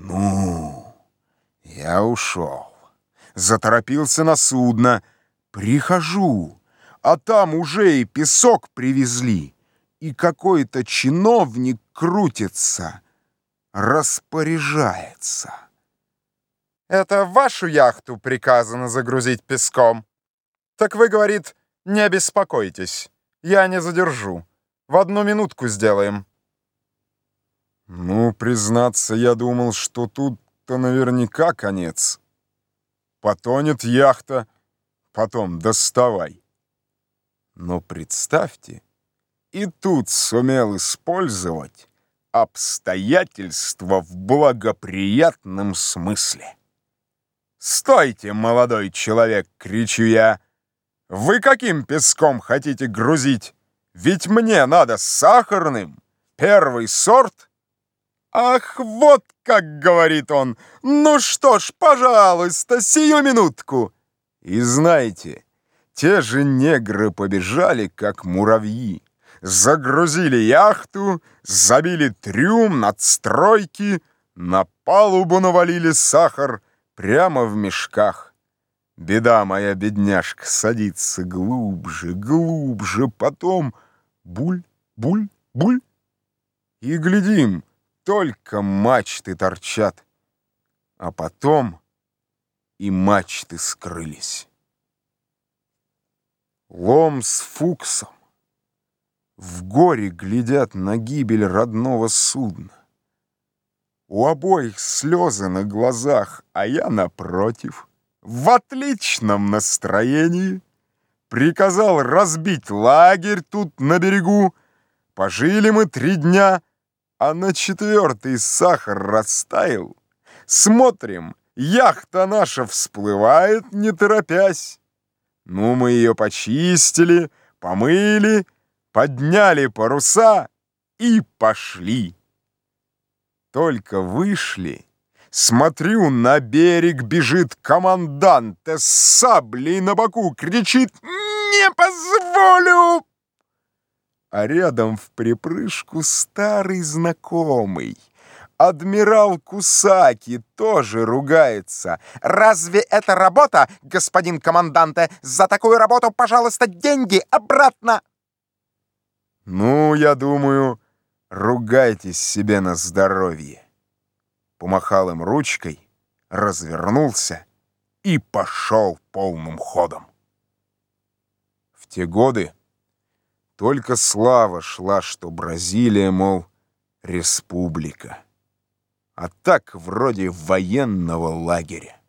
Ну, я ушел. Заторопился на судно. Прихожу, а там уже и песок привезли, и какой-то чиновник крутится, распоряжается. Это вашу яхту приказано загрузить песком. Так вы, говорит, не беспокойтесь, я не задержу. В одну минутку сделаем. Ну, признаться, я думал, что тут-то наверняка конец. Потонет яхта, потом доставай. Но представьте, и тут сумел использовать обстоятельства в благоприятном смысле. «Стойте, молодой человек!» — кричу я. «Вы каким песком хотите грузить? Ведь мне надо сахарным, первый сорт». «Ах, вот как!» — говорит он. «Ну что ж, пожалуйста, сию минутку!» И знаете, те же негры побежали, как муравьи. Загрузили яхту, забили трюм, надстройки, на палубу навалили сахар прямо в мешках. Беда моя, бедняжка, садится глубже, глубже, потом буль, буль, буль. И глядим — только мачты торчат, а потом и мачты скрылись. Лом с Фуксом в горе глядят на гибель родного судна. У обоих слезы на глазах, а я напротив, в отличном настроении, приказал разбить лагерь тут на берегу. Пожили мы три дня — а на четвертый сахар растаял. Смотрим, яхта наша всплывает, не торопясь. Ну, мы ее почистили, помыли, подняли паруса и пошли. Только вышли, смотрю, на берег бежит командант с саблей на боку, кричит «Не позволю!» А рядом в припрыжку старый знакомый. Адмирал Кусаки тоже ругается. «Разве это работа, господин команданте? За такую работу, пожалуйста, деньги обратно!» «Ну, я думаю, ругайтесь себе на здоровье!» Помахал им ручкой, развернулся и пошел полным ходом. В те годы только слава шла, что Бразилия, мол, республика. А так вроде военного лагеря.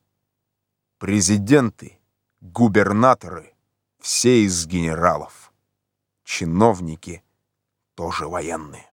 Президенты, губернаторы, все из генералов. Чиновники тоже военные.